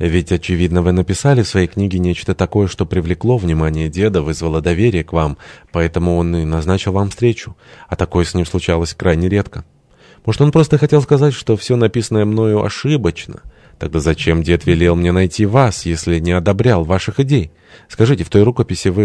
Ведь, очевидно, вы написали в своей книге нечто такое, что привлекло внимание деда, вызвало доверие к вам, поэтому он и назначил вам встречу. А такое с ним случалось крайне редко. Может, он просто хотел сказать, что все написанное мною ошибочно? Тогда зачем дед велел мне найти вас, если не одобрял ваших идей? Скажите, в той рукописи вы